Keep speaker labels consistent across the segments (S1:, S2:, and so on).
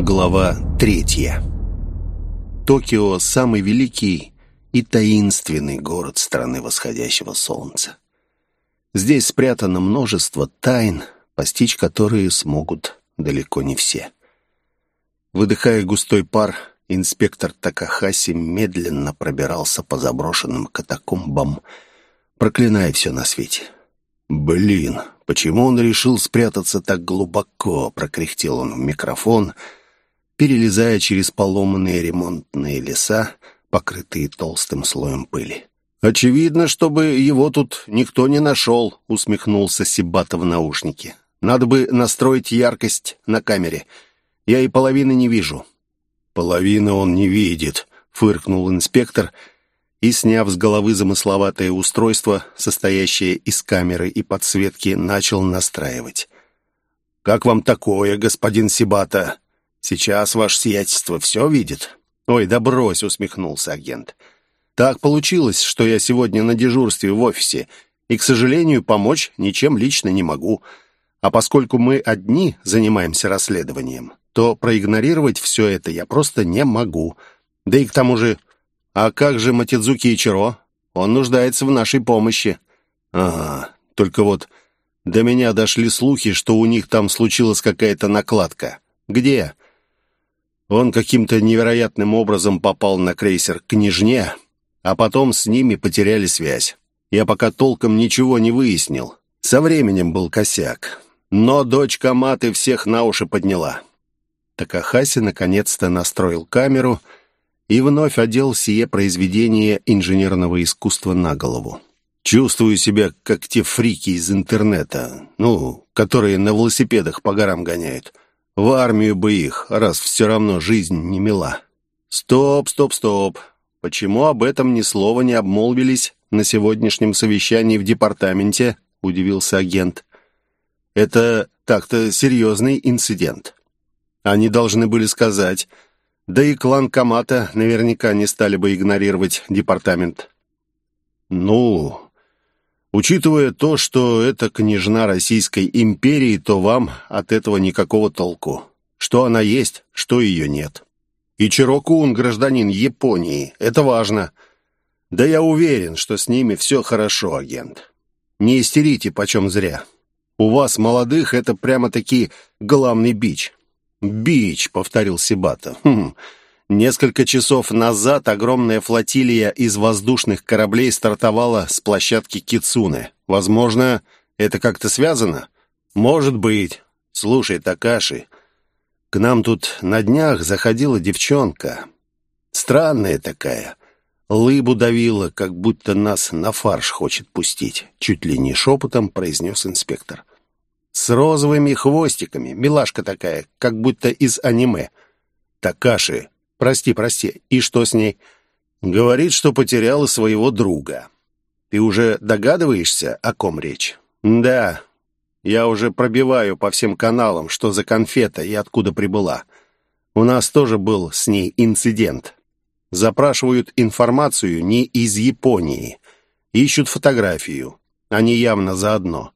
S1: Глава третья. Токио – самый великий и таинственный город страны восходящего солнца. Здесь спрятано множество тайн, постичь которые смогут далеко не все. Выдыхая густой пар, инспектор Такахаси медленно пробирался по заброшенным катакомбам, проклиная все на свете. «Блин, почему он решил спрятаться так глубоко?» — прокряхтел он в микрофон, перелезая через поломанные ремонтные леса, покрытые толстым слоем пыли. «Очевидно, чтобы его тут никто не нашел», — усмехнулся Сибата в наушнике. «Надо бы настроить яркость на камере. Я и половины не вижу». «Половины он не видит», — фыркнул инспектор и, сняв с головы замысловатое устройство, состоящее из камеры и подсветки, начал настраивать. «Как вам такое, господин Сибата? Сейчас ваше сиятельство все видит?» «Ой, да брось», — усмехнулся агент. «Так получилось, что я сегодня на дежурстве в офисе, и, к сожалению, помочь ничем лично не могу. А поскольку мы одни занимаемся расследованием, то проигнорировать все это я просто не могу. Да и к тому же «А как же Матидзуки Ичиро? Он нуждается в нашей помощи». «Ага, только вот до меня дошли слухи, что у них там случилась какая-то накладка. Где?» Он каким-то невероятным образом попал на крейсер «Княжне», а потом с ними потеряли связь. Я пока толком ничего не выяснил. Со временем был косяк. Но дочка Маты всех на уши подняла. Такахаси наконец-то настроил камеру — и вновь одел сие произведение инженерного искусства на голову. Чувствую себя, как те фрики из интернета, ну, которые на велосипедах по горам гоняют. В армию бы их, раз все равно жизнь не мила. Стоп, стоп, стоп. Почему об этом ни слова не обмолвились на сегодняшнем совещании в департаменте? Удивился агент. Это так-то серьезный инцидент. Они должны были сказать да и клан Камата наверняка не стали бы игнорировать департамент. Ну, учитывая то, что это княжна Российской империи, то вам от этого никакого толку. Что она есть, что ее нет. И Чирокун гражданин Японии, это важно. Да я уверен, что с ними все хорошо, агент. Не истерите почем зря. У вас, молодых, это прямо-таки главный бич. «Бич», — повторил Сибата. «Хм. Несколько часов назад огромная флотилия из воздушных кораблей стартовала с площадки Кицуны. Возможно, это как-то связано? Может быть. Слушай, Такаши, к нам тут на днях заходила девчонка. Странная такая. Лыбу давила, как будто нас на фарш хочет пустить. Чуть ли не шепотом произнес инспектор. С розовыми хвостиками. Милашка такая, как будто из аниме. Такаши. Прости, прости. И что с ней? Говорит, что потеряла своего друга. Ты уже догадываешься, о ком речь? Да. Я уже пробиваю по всем каналам, что за конфета и откуда прибыла. У нас тоже был с ней инцидент. Запрашивают информацию не из Японии. Ищут фотографию. Они явно заодно.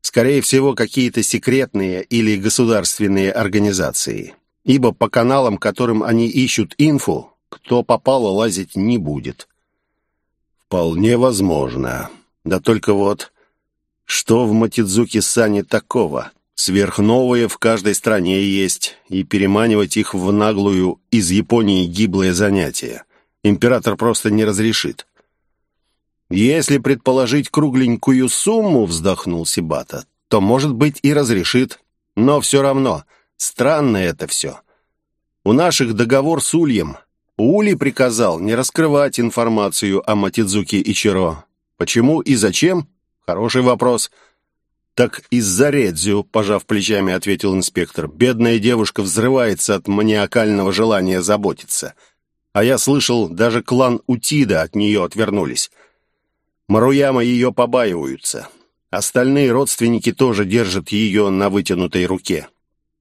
S1: Скорее всего, какие-то секретные или государственные организации. Ибо по каналам, которым они ищут инфу, кто попало лазить не будет. Вполне возможно. Да только вот, что в Матидзуки Сане такого? Сверхновые в каждой стране есть, и переманивать их в наглую из Японии гиблое занятие. Император просто не разрешит. «Если предположить кругленькую сумму, — вздохнул Сибата, — то, может быть, и разрешит. Но все равно, странно это все. У наших договор с Ульем. Ули приказал не раскрывать информацию о Матидзуке Ичиро. Почему и зачем? Хороший вопрос». «Так из-за Редзю», — пожав плечами, ответил инспектор. «Бедная девушка взрывается от маниакального желания заботиться. А я слышал, даже клан Утида от нее отвернулись. Маруяма ее побаиваются. Остальные родственники тоже держат ее на вытянутой руке.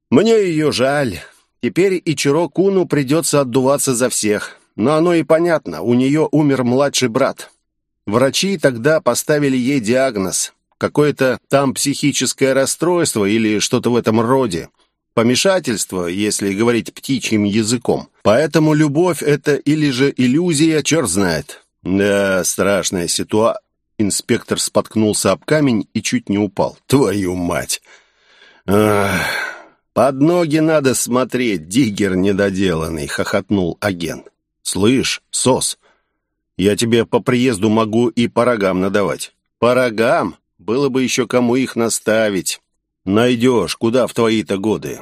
S1: Мне ее жаль. Теперь Ичиро Куну придется отдуваться за всех. Но оно и понятно, у нее умер младший брат. Врачи тогда поставили ей диагноз. Какое-то там психическое расстройство или что-то в этом роде. помешательство, если говорить птичьим языком. Поэтому любовь — это или же иллюзия, черт знает. Да, страшная ситуация. Инспектор споткнулся об камень и чуть не упал. Твою мать! Ах, под ноги надо смотреть, диггер недоделанный, хохотнул агент. Слышь, сос, я тебе по приезду могу и по рогам надавать. По рогам? Было бы еще кому их наставить. Найдешь, куда в твои-то годы.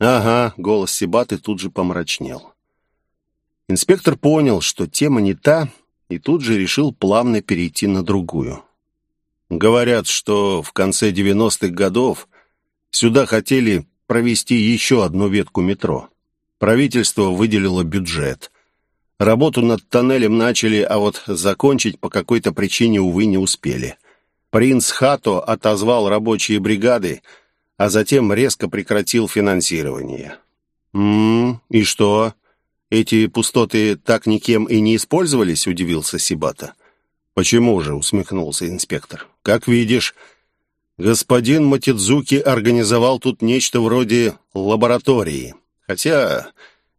S1: Ага, голос Сибаты тут же помрачнел. Инспектор понял, что тема не та, и тут же решил плавно перейти на другую. Говорят, что в конце 90-х годов сюда хотели провести еще одну ветку метро. Правительство выделило бюджет. Работу над тоннелем начали, а вот закончить по какой-то причине, увы, не успели. Принц Хато отозвал рабочие бригады, а затем резко прекратил финансирование. «М-м, и что? Эти пустоты так никем и не использовались?» — удивился Сибата. «Почему же?» — усмехнулся инспектор. «Как видишь, господин Матидзуки организовал тут нечто вроде лаборатории. Хотя,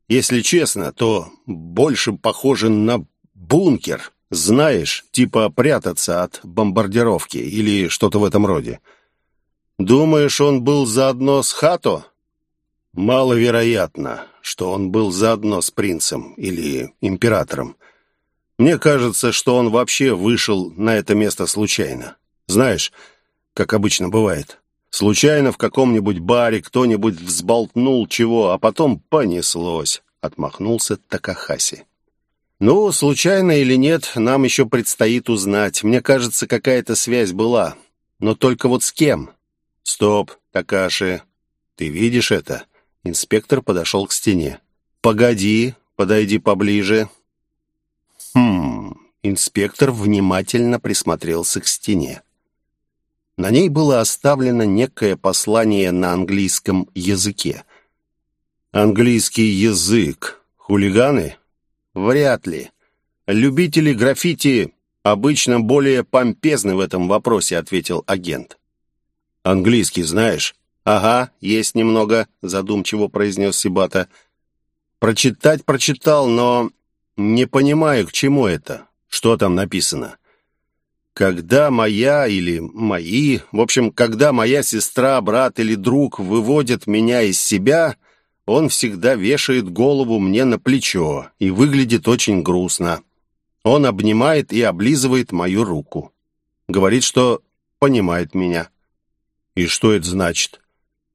S1: если честно, то больше похоже на бункер. Знаешь, типа прятаться от бомбардировки или что-то в этом роде. Думаешь, он был заодно с Хато? Маловероятно, что он был заодно с принцем или императором. Мне кажется, что он вообще вышел на это место случайно. Знаешь, как обычно бывает. Случайно в каком-нибудь баре кто-нибудь взболтнул чего, а потом понеслось. Отмахнулся Такахаси. «Ну, случайно или нет, нам еще предстоит узнать. Мне кажется, какая-то связь была. Но только вот с кем?» «Стоп, Такаши. Ты видишь это?» Инспектор подошел к стене. «Погоди, подойди поближе». «Хм...» Инспектор внимательно присмотрелся к стене. На ней было оставлено некое послание на английском языке. «Английский язык. Хулиганы?» Вряд ли. Любители граффити обычно более помпезны в этом вопросе, ответил агент. Английский знаешь? Ага, есть немного, задумчиво произнес Сибата. Прочитать прочитал, но не понимаю, к чему это. Что там написано? Когда моя или мои, в общем, когда моя сестра, брат или друг выводят меня из себя, он всегда вешает голову мне на плечо и выглядит очень грустно. Он обнимает и облизывает мою руку. Говорит, что понимает меня. И что это значит?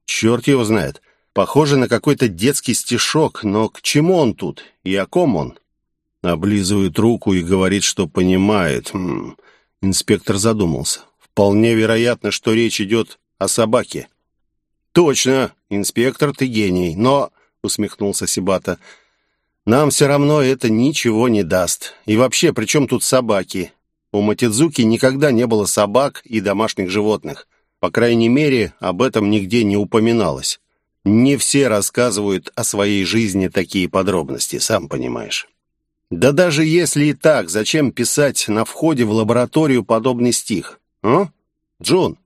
S1: Черт его знает. Похоже на какой-то детский стишок, но к чему он тут и о ком он? Облизывает руку и говорит, что понимает. Хм. Инспектор задумался. Вполне вероятно, что речь идет о собаке. «Точно, инспектор, ты гений, но...» — усмехнулся Сибата. «Нам все равно это ничего не даст. И вообще, при чем тут собаки? У Матидзуки никогда не было собак и домашних животных. По крайней мере, об этом нигде не упоминалось. Не все рассказывают о своей жизни такие подробности, сам понимаешь». «Да даже если и так, зачем писать на входе в лабораторию подобный стих? А? Джон,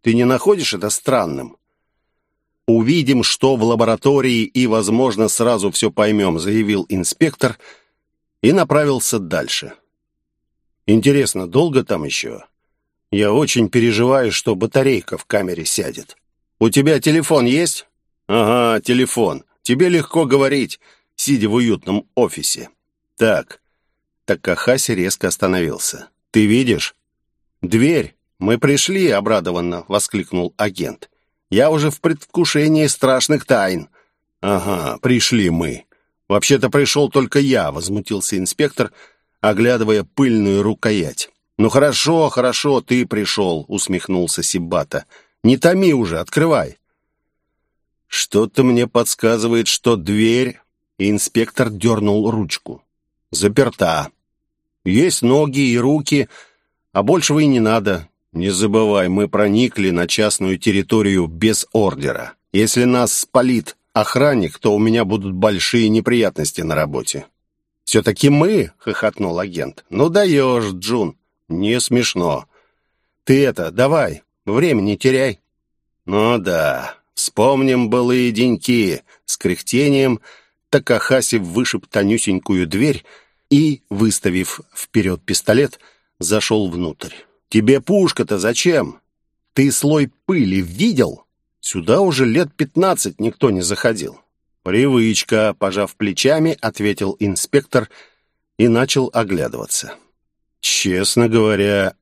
S1: ты не находишь это странным?» «Увидим, что в лаборатории, и, возможно, сразу все поймем», заявил инспектор и направился дальше. «Интересно, долго там еще? Я очень переживаю, что батарейка в камере сядет. У тебя телефон есть?» «Ага, телефон. Тебе легко говорить, сидя в уютном офисе». «Так». Такахаси резко остановился. «Ты видишь?» «Дверь. Мы пришли», — обрадованно воскликнул агент. Я уже в предвкушении страшных тайн». «Ага, пришли мы. Вообще-то пришел только я», — возмутился инспектор, оглядывая пыльную рукоять. «Ну хорошо, хорошо, ты пришел», — усмехнулся Сибата. «Не томи уже, открывай». «Что-то мне подсказывает, что дверь...» Инспектор дернул ручку. «Заперта. Есть ноги и руки, а большего и не надо. Не забывай, мы проникли на частную территорию без ордера. Если нас спалит охранник, то у меня будут большие неприятности на работе». «Все-таки мы?» — хохотнул агент. «Ну даешь, Джун. Не смешно. Ты это, давай, время не теряй». «Ну да, Вспомним былые деньки. С кряхтением Такахаси вышиб тонюсенькую дверь и, выставив вперед пистолет, зашел внутрь. «Тебе пушка-то зачем? Ты слой пыли видел? Сюда уже лет пятнадцать никто не заходил». «Привычка», — пожав плечами, ответил инспектор и начал оглядываться. «Честно говоря,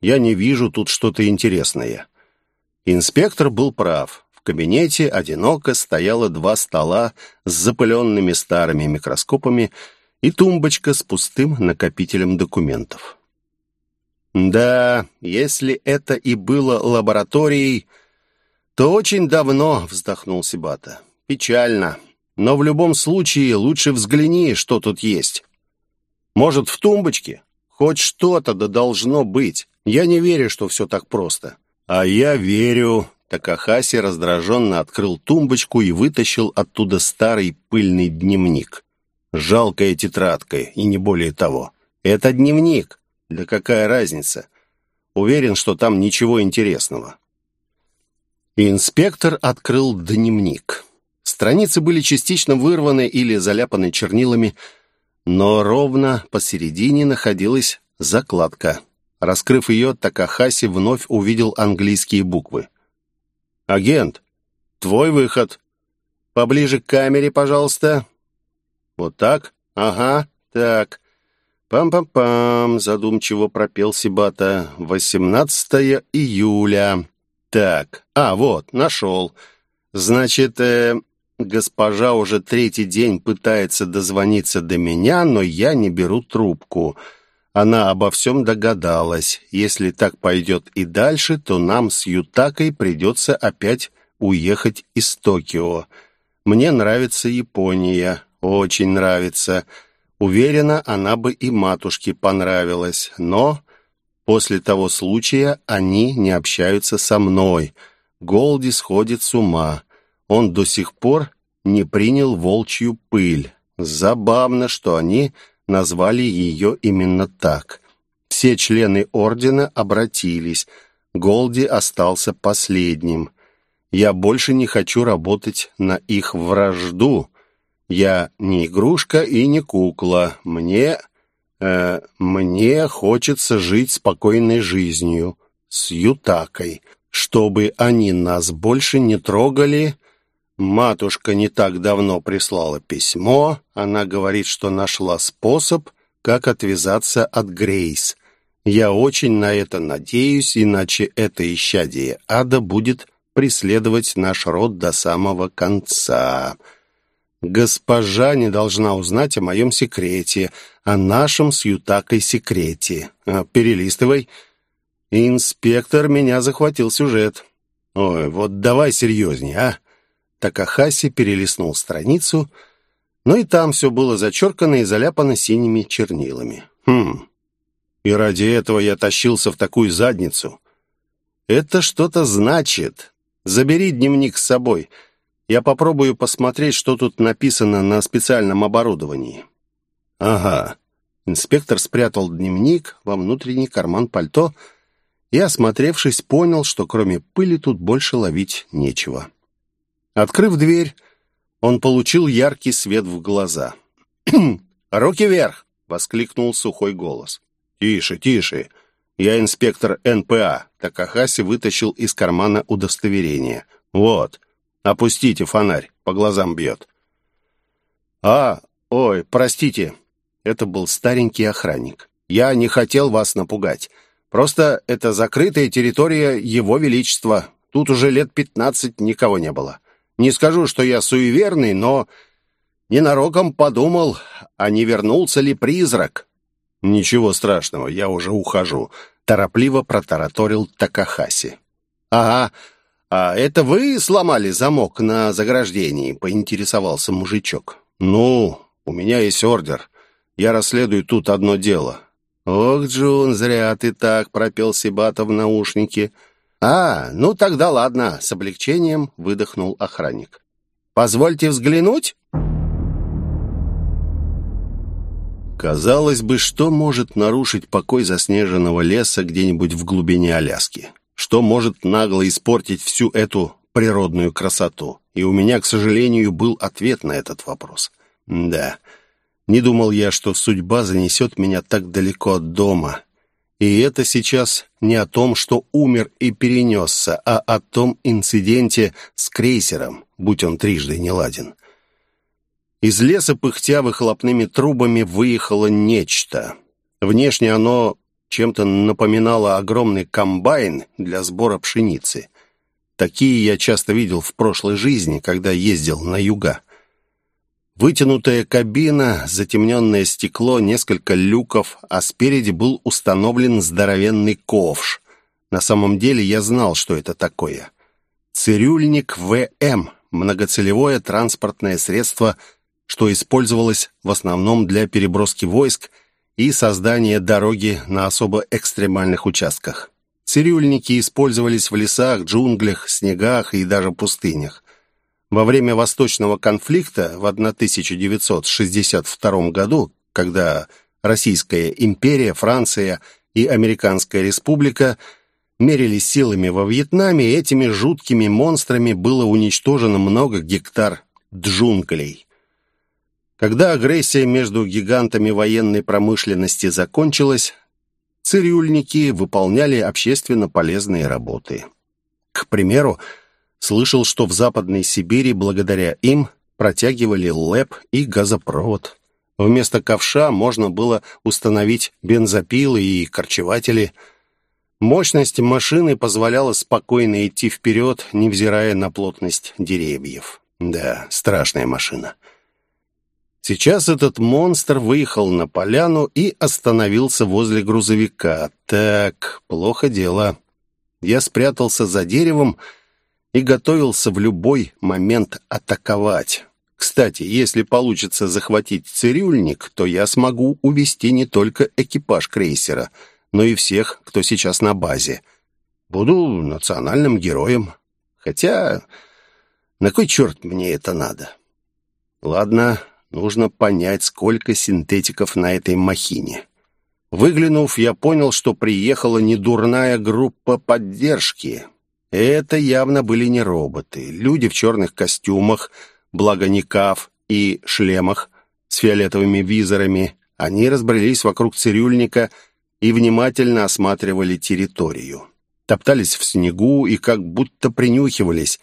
S1: я не вижу тут что-то интересное». Инспектор был прав кабинете одиноко стояло два стола с запыленными старыми микроскопами и тумбочка с пустым накопителем документов. «Да, если это и было лабораторией, то очень давно», — вздохнул Сибата. «Печально. Но в любом случае лучше взгляни, что тут есть. Может, в тумбочке? Хоть что-то да должно быть. Я не верю, что все так просто». «А я верю», Такахаси раздраженно открыл тумбочку и вытащил оттуда старый пыльный дневник. Жалкая тетрадка, и не более того. Это дневник. Да какая разница? Уверен, что там ничего интересного. Инспектор открыл дневник. Страницы были частично вырваны или заляпаны чернилами, но ровно посередине находилась закладка. Раскрыв ее, Такахаси вновь увидел английские буквы. «Агент, твой выход. Поближе к камере, пожалуйста». «Вот так? Ага, так. Пам-пам-пам», задумчиво пропел Сибата. «18 июля. Так, а, вот, нашел. Значит, э, госпожа уже третий день пытается дозвониться до меня, но я не беру трубку». Она обо всем догадалась. Если так пойдет и дальше, то нам с Ютакой придется опять уехать из Токио. Мне нравится Япония, очень нравится. Уверена, она бы и матушке понравилась, но после того случая они не общаются со мной. Голди сходит с ума. Он до сих пор не принял волчью пыль. Забавно, что они назвали ее именно так. Все члены ордена обратились. Голди остался последним. Я больше не хочу работать на их вражду. Я не игрушка и не кукла. Мне... Э, мне хочется жить спокойной жизнью. С Ютакой. Чтобы они нас больше не трогали Матушка не так давно прислала письмо. Она говорит, что нашла способ, как отвязаться от Грейс. Я очень на это надеюсь, иначе это исчадие ада будет преследовать наш род до самого конца. Госпожа не должна узнать о моем секрете, о нашем с Ютакой секрете. А, перелистывай. Инспектор, меня захватил сюжет. Ой, вот давай серьезнее, а? Такахаси перелистнул страницу, но и там все было зачеркано и заляпано синими чернилами. Хм, и ради этого я тащился в такую задницу. Это что-то значит. Забери дневник с собой. Я попробую посмотреть, что тут написано на специальном оборудовании. Ага. Инспектор спрятал дневник во внутренний карман пальто и, осмотревшись, понял, что кроме пыли тут больше ловить нечего. Открыв дверь, он получил яркий свет в глаза. «Руки вверх!» — воскликнул сухой голос. «Тише, тише! Я инспектор НПА!» Такахаси вытащил из кармана удостоверение. «Вот, опустите фонарь, по глазам бьет». «А, ой, простите!» Это был старенький охранник. «Я не хотел вас напугать. Просто это закрытая территория Его Величества. Тут уже лет пятнадцать никого не было. Не скажу, что я суеверный, но ненароком подумал, а не вернулся ли призрак. Ничего страшного, я уже ухожу, торопливо протараторил Такахаси. Ага, а это вы сломали замок на заграждении, поинтересовался мужичок. Ну, у меня есть ордер. Я расследую тут одно дело. Ох, Джун, зря ты так пропел Сибата в наушнике. «А, ну тогда ладно», — с облегчением выдохнул охранник. «Позвольте взглянуть?» Казалось бы, что может нарушить покой заснеженного леса где-нибудь в глубине Аляски? Что может нагло испортить всю эту природную красоту? И у меня, к сожалению, был ответ на этот вопрос. Да, не думал я, что судьба занесет меня так далеко от дома. И это сейчас не о том, что умер и перенесся, а о том инциденте с крейсером, будь он трижды неладен. Из леса, пыхтя выхлопными трубами, выехало нечто. Внешне оно чем-то напоминало огромный комбайн для сбора пшеницы. Такие я часто видел в прошлой жизни, когда ездил на юга. Вытянутая кабина, затемненное стекло, несколько люков, а спереди был установлен здоровенный ковш. На самом деле я знал, что это такое. Цирюльник ВМ, многоцелевое транспортное средство, что использовалось в основном для переброски войск и создания дороги на особо экстремальных участках. Цирюльники использовались в лесах, джунглях, снегах и даже пустынях. Во время Восточного конфликта в 1962 году, когда Российская империя, Франция и Американская республика мерились силами во Вьетнаме, этими жуткими монстрами было уничтожено много гектар джунглей. Когда агрессия между гигантами военной промышленности закончилась, цирюльники выполняли общественно полезные работы. К примеру, Слышал, что в Западной Сибири благодаря им протягивали ЛЭП и газопровод. Вместо ковша можно было установить бензопилы и корчеватели. Мощность машины позволяла спокойно идти вперед, невзирая на плотность деревьев. Да, страшная машина. Сейчас этот монстр выехал на поляну и остановился возле грузовика. Так, плохо дело. Я спрятался за деревом и готовился в любой момент атаковать. Кстати, если получится захватить цирюльник, то я смогу увести не только экипаж крейсера, но и всех, кто сейчас на базе. Буду национальным героем. Хотя, на кой черт мне это надо? Ладно, нужно понять, сколько синтетиков на этой махине. Выглянув, я понял, что приехала недурная группа поддержки. Это явно были не роботы. Люди в черных костюмах, благо не каф, и шлемах с фиолетовыми визорами. Они разбрелись вокруг цирюльника и внимательно осматривали территорию. Топтались в снегу и как будто принюхивались.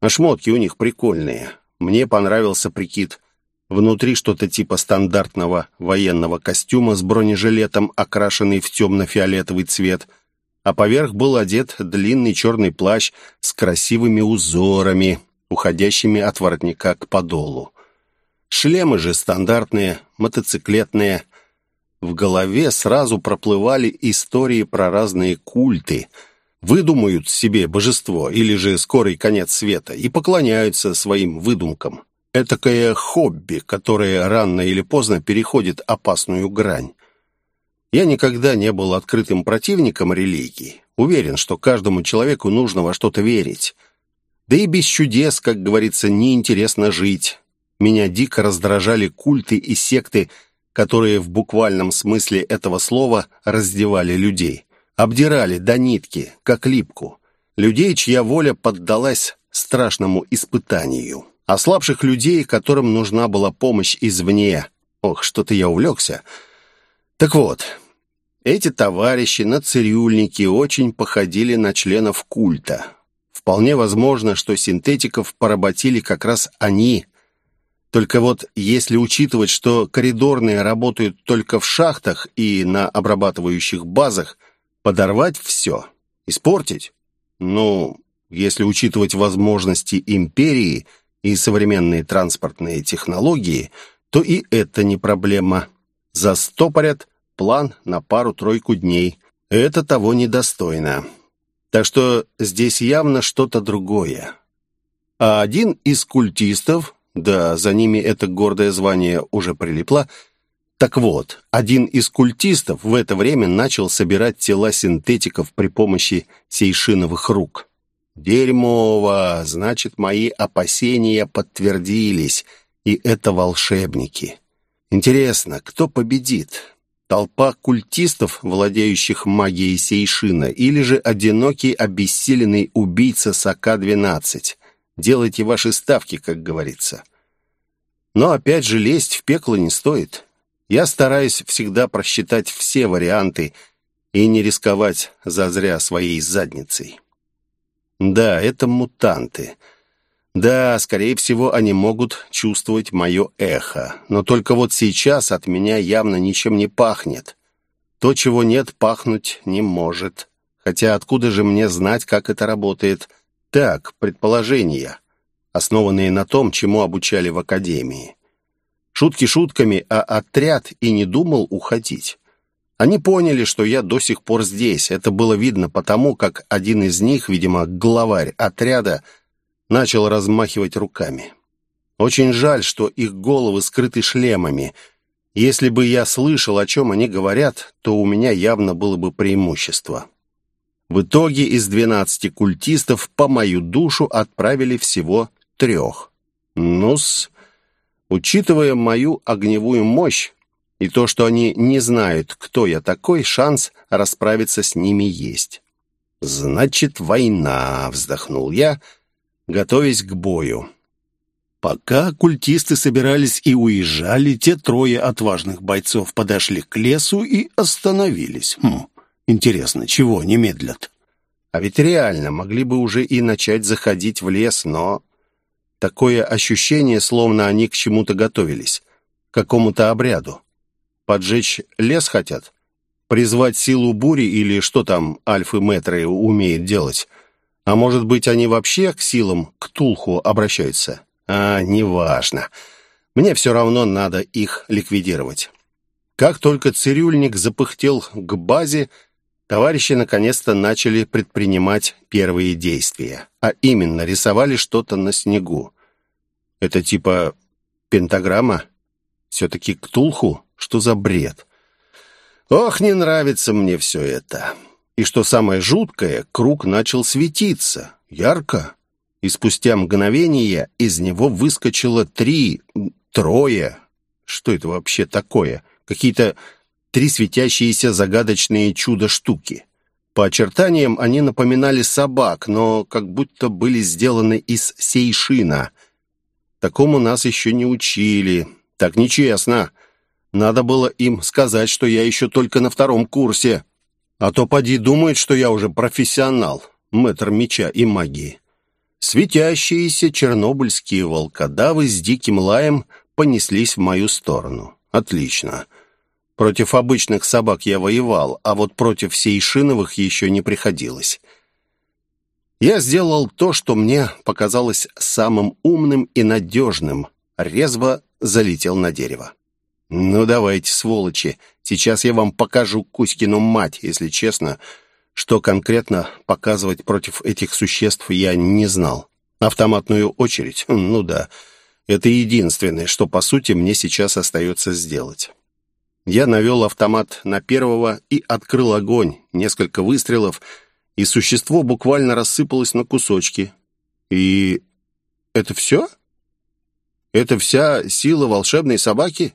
S1: А шмотки у них прикольные. Мне понравился прикид. Внутри что-то типа стандартного военного костюма с бронежилетом, окрашенный в темно-фиолетовый цвет – а поверх был одет длинный черный плащ с красивыми узорами, уходящими от воротника к подолу. Шлемы же стандартные, мотоциклетные. В голове сразу проплывали истории про разные культы. Выдумают себе божество или же скорый конец света и поклоняются своим выдумкам. Этакое хобби, которое рано или поздно переходит опасную грань. Я никогда не был открытым противником религии. Уверен, что каждому человеку нужно во что-то верить. Да и без чудес, как говорится, неинтересно жить. Меня дико раздражали культы и секты, которые в буквальном смысле этого слова раздевали людей. Обдирали до нитки, как липку. Людей, чья воля поддалась страшному испытанию. Ослабших людей, которым нужна была помощь извне. Ох, что-то я увлекся. Так вот, эти товарищи на цирюльнике очень походили на членов культа. Вполне возможно, что синтетиков поработили как раз они. Только вот если учитывать, что коридорные работают только в шахтах и на обрабатывающих базах, подорвать все, испортить? Ну, если учитывать возможности империи и современные транспортные технологии, то и это не проблема. Застопорят – план на пару-тройку дней. Это того недостойно. Так что здесь явно что-то другое. А один из культистов, да, за ними это гордое звание уже прилипло, так вот, один из культистов в это время начал собирать тела синтетиков при помощи сейшиновых рук. Дерьмово, значит, мои опасения подтвердились, и это волшебники. Интересно, кто победит? Толпа культистов, владеющих магией Сейшина, или же одинокий обессиленный убийца Сака-12. Делайте ваши ставки, как говорится. Но опять же лезть в пекло не стоит. Я стараюсь всегда просчитать все варианты и не рисковать зазря своей задницей. Да, это мутанты. Да, скорее всего, они могут чувствовать мое эхо. Но только вот сейчас от меня явно ничем не пахнет. То, чего нет, пахнуть не может. Хотя откуда же мне знать, как это работает? Так, предположения, основанные на том, чему обучали в академии. Шутки шутками, а отряд и не думал уходить. Они поняли, что я до сих пор здесь. Это было видно потому, как один из них, видимо, главарь отряда, начал размахивать руками. Очень жаль, что их головы скрыты шлемами. Если бы я слышал, о чем они говорят, то у меня явно было бы преимущество. В итоге из двенадцати культистов по мою душу отправили всего трех. Ну-с, учитывая мою огневую мощь и то, что они не знают, кто я такой, шанс расправиться с ними есть. «Значит, война», — вздохнул я, — готовясь к бою. Пока культисты собирались и уезжали, те трое отважных бойцов подошли к лесу и остановились. Хм, интересно, чего они медлят? А ведь реально могли бы уже и начать заходить в лес, но... Такое ощущение, словно они к чему-то готовились, к какому-то обряду. Поджечь лес хотят? Призвать силу бури или что там альфы-метры умеет делать? А может быть, они вообще к силам Ктулху обращаются? А, неважно. Мне все равно надо их ликвидировать. Как только цирюльник запыхтел к базе, товарищи наконец-то начали предпринимать первые действия. А именно, рисовали что-то на снегу. Это типа пентаграмма? Все-таки Ктулху? Что за бред? Ох, не нравится мне все это. И что самое жуткое, круг начал светиться, ярко. И спустя мгновение из него выскочило три, трое. Что это вообще такое? Какие-то три светящиеся загадочные чудо-штуки. По очертаниям они напоминали собак, но как будто были сделаны из сейшина. Такому нас еще не учили. Так нечестно. Надо было им сказать, что я еще только на втором курсе. А то поди думает, что я уже профессионал, мэтр меча и магии. Светящиеся чернобыльские волкодавы с диким лаем понеслись в мою сторону. Отлично. Против обычных собак я воевал, а вот против сейшиновых еще не приходилось. Я сделал то, что мне показалось самым умным и надежным. Резво залетел на дерево. «Ну давайте, сволочи, сейчас я вам покажу Кузькину мать, если честно. Что конкретно показывать против этих существ я не знал. Автоматную очередь? Ну да, это единственное, что по сути мне сейчас остается сделать». Я навел автомат на первого и открыл огонь. Несколько выстрелов, и существо буквально рассыпалось на кусочки. И это все? Это вся сила волшебной собаки?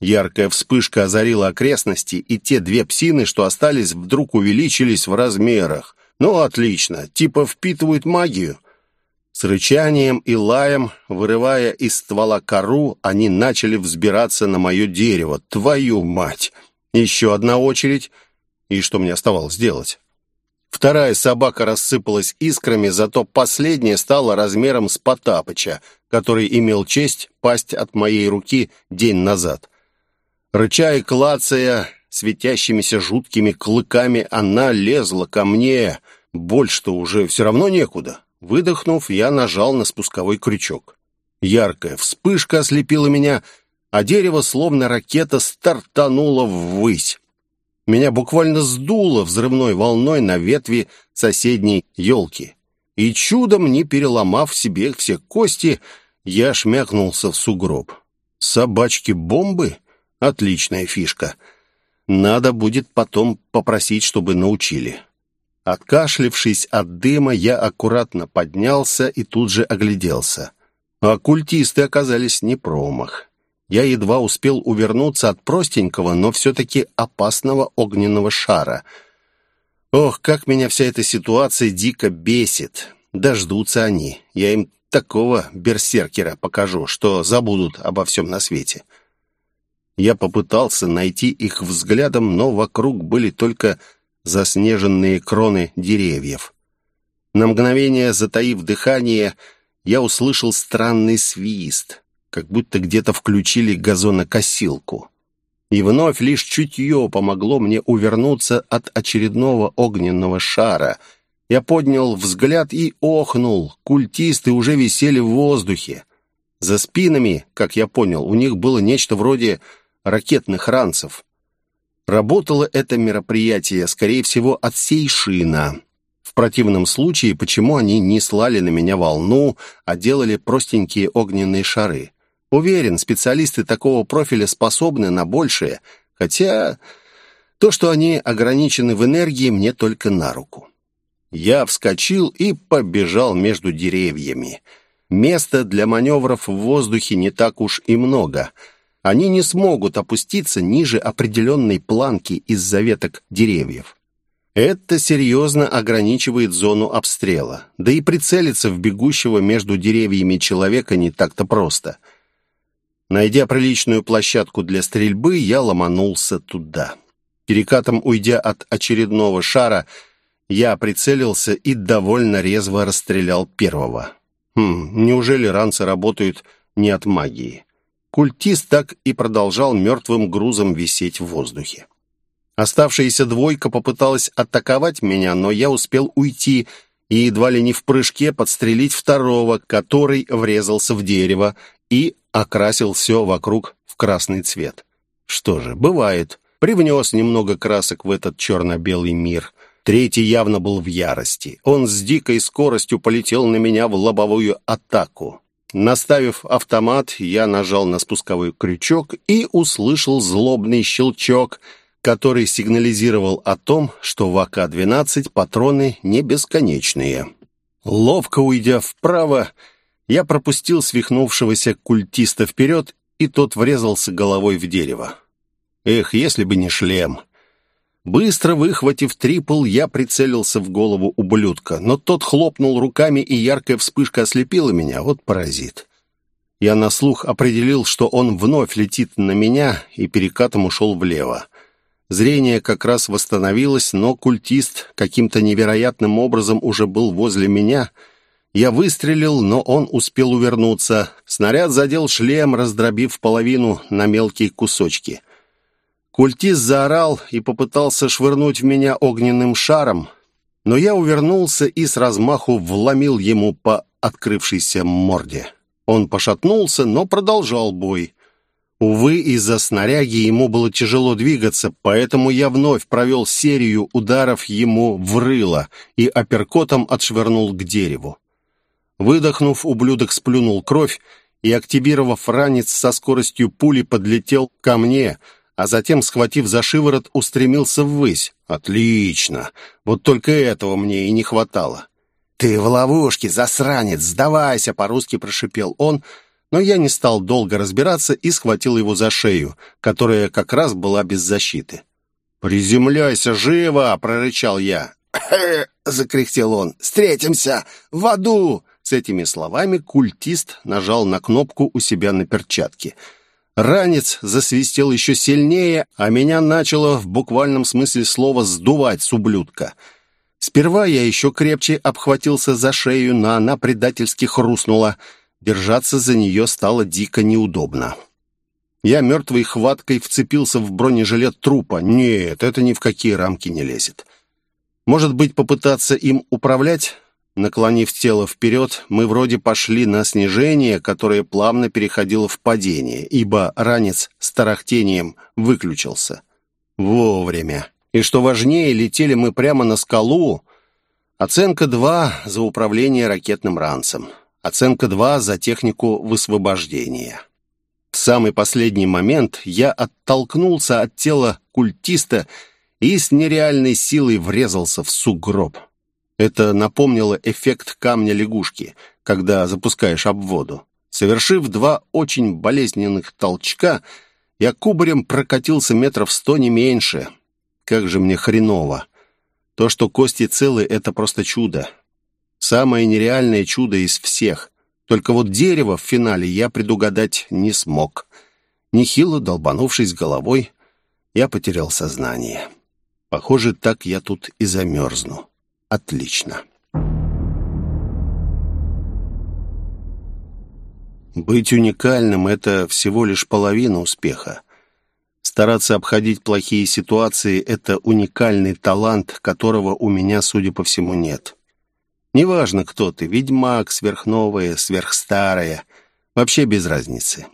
S1: Яркая вспышка озарила окрестности, и те две псины, что остались, вдруг увеличились в размерах. Ну, отлично, типа впитывают магию. С рычанием и лаем, вырывая из ствола кору, они начали взбираться на мое дерево. Твою мать! Еще одна очередь. И что мне оставалось делать? Вторая собака рассыпалась искрами, зато последняя стала размером с Потапыча, который имел честь пасть от моей руки день назад. Рыча и клацая светящимися жуткими клыками, она лезла ко мне. Больше-то уже все равно некуда. Выдохнув, я нажал на спусковой крючок. Яркая вспышка ослепила меня, а дерево, словно ракета, стартануло ввысь. Меня буквально сдуло взрывной волной на ветви соседней елки. И чудом, не переломав себе все кости, я шмякнулся в сугроб. Собачки-бомбы? Отличная фишка. Надо будет потом попросить, чтобы научили. Откашлившись от дыма, я аккуратно поднялся и тут же огляделся. Оккультисты оказались не промах. я едва успел увернуться от простенького, но все-таки опасного огненного шара. Ох, как меня вся эта ситуация дико бесит. Дождутся они. Я им такого берсеркера покажу, что забудут обо всем на свете. Я попытался найти их взглядом, но вокруг были только заснеженные кроны деревьев. На мгновение, затаив дыхание, я услышал странный свист, как будто где-то включили газонокосилку. И вновь лишь чутье помогло мне увернуться от очередного огненного шара. Я поднял взгляд и охнул. Культисты уже висели в воздухе. За спинами, как я понял, у них было нечто вроде ракетных ранцев. Работало это мероприятие, скорее всего, от сейшина. В противном случае, почему они не слали на меня волну, а делали простенькие огненные шары? Уверен, специалисты такого профиля способны на большее, хотя то, что они ограничены в энергии, мне только на руку. Я вскочил и побежал между деревьями. Места для маневров в воздухе не так уж и много — они не смогут опуститься ниже определенной планки из-за веток деревьев. Это серьезно ограничивает зону обстрела. Да и прицелиться в бегущего между деревьями человека не так-то просто. Найдя приличную площадку для стрельбы, я ломанулся туда. Перекатом уйдя от очередного шара, я прицелился и довольно резво расстрелял первого. Хм, неужели ранцы работают не от магии? Культист так и продолжал мертвым грузом висеть в воздухе. Оставшаяся двойка попыталась атаковать меня, но я успел уйти и едва ли не в прыжке подстрелить второго, который врезался в дерево и окрасил все вокруг в красный цвет. Что же, бывает. Привнес немного красок в этот черно-белый мир. Третий явно был в ярости. Он с дикой скоростью полетел на меня в лобовую атаку. Наставив автомат, я нажал на спусковой крючок и услышал злобный щелчок, который сигнализировал о том, что в АК-12 патроны не бесконечные. Ловко уйдя вправо, я пропустил свихнувшегося культиста вперед, и тот врезался головой в дерево. Эх, если бы не шлем! Быстро выхватив трипл, я прицелился в голову ублюдка, но тот хлопнул руками, и яркая вспышка ослепила меня. Вот паразит. Я на слух определил, что он вновь летит на меня, и перекатом ушел влево. Зрение как раз восстановилось, но культист каким-то невероятным образом уже был возле меня. Я выстрелил, но он успел увернуться. Снаряд задел шлем, раздробив половину на мелкие кусочки. Культист заорал и попытался швырнуть в меня огненным шаром, но я увернулся и с размаху вломил ему по открывшейся морде. Он пошатнулся, но продолжал бой. Увы, из-за снаряги ему было тяжело двигаться, поэтому я вновь провел серию ударов ему в рыло и апперкотом отшвырнул к дереву. Выдохнув, ублюдок сплюнул кровь и, активировав ранец со скоростью пули, подлетел ко мне — а затем, схватив за шиворот, устремился ввысь. «Отлично! Вот только этого мне и не хватало». «Ты в ловушке, засранец! Сдавайся!» — по-русски прошипел он, но я не стал долго разбираться и схватил его за шею, которая как раз была без защиты. «Приземляйся живо!» — прорычал я. закряхтел он. «Встретимся! В аду!» С этими словами культист нажал на кнопку у себя на перчатке — Ранец засвистел еще сильнее, а меня начало в буквальном смысле слова сдувать с ублюдка. Сперва я еще крепче обхватился за шею, но она предательски хрустнула. Держаться за нее стало дико неудобно. Я мертвой хваткой вцепился в бронежилет трупа. Нет, это ни в какие рамки не лезет. Может быть, попытаться им управлять? Наклонив тело вперед, мы вроде пошли на снижение, которое плавно переходило в падение, ибо ранец с тарахтением выключился. Вовремя. И что важнее, летели мы прямо на скалу. Оценка 2 за управление ракетным ранцем. Оценка 2 за технику высвобождения. В самый последний момент я оттолкнулся от тела культиста и с нереальной силой врезался в сугроб. Это напомнило эффект камня лягушки, когда запускаешь обводу. Совершив два очень болезненных толчка, я кубарем прокатился метров сто не меньше. Как же мне хреново. То, что кости целы, это просто чудо. Самое нереальное чудо из всех. Только вот дерево в финале я предугадать не смог. Нехило долбанувшись головой, я потерял сознание. Похоже, так я тут и замерзну. Отлично. Быть уникальным — это всего лишь половина успеха. Стараться обходить плохие ситуации — это уникальный талант, которого у меня, судя по всему, нет. Неважно, кто ты — ведьмак, сверхновая, сверхстарая — вообще без разницы.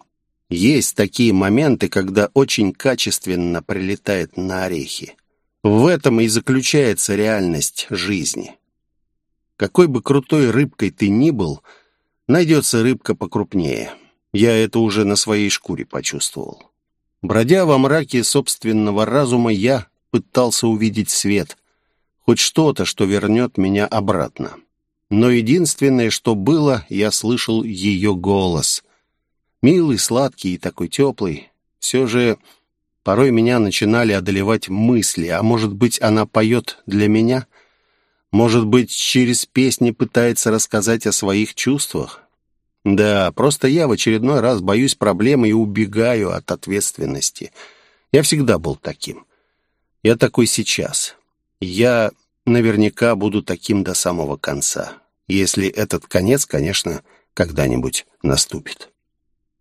S1: Есть такие моменты, когда очень качественно прилетает на орехи. В этом и заключается реальность жизни. Какой бы крутой рыбкой ты ни был — Найдется рыбка покрупнее. Я это уже на своей шкуре почувствовал. Бродя во мраке собственного разума, я пытался увидеть свет. Хоть что-то, что вернет меня обратно. Но единственное, что было, я слышал ее голос. Милый, сладкий и такой теплый. Все же порой меня начинали одолевать мысли, а может быть, она поет для меня? Может быть, через песни пытается рассказать о своих чувствах? Да, просто я в очередной раз боюсь проблемы и убегаю от ответственности. Я всегда был таким. Я такой сейчас. Я наверняка буду таким до самого конца. Если этот конец, конечно, когда-нибудь наступит.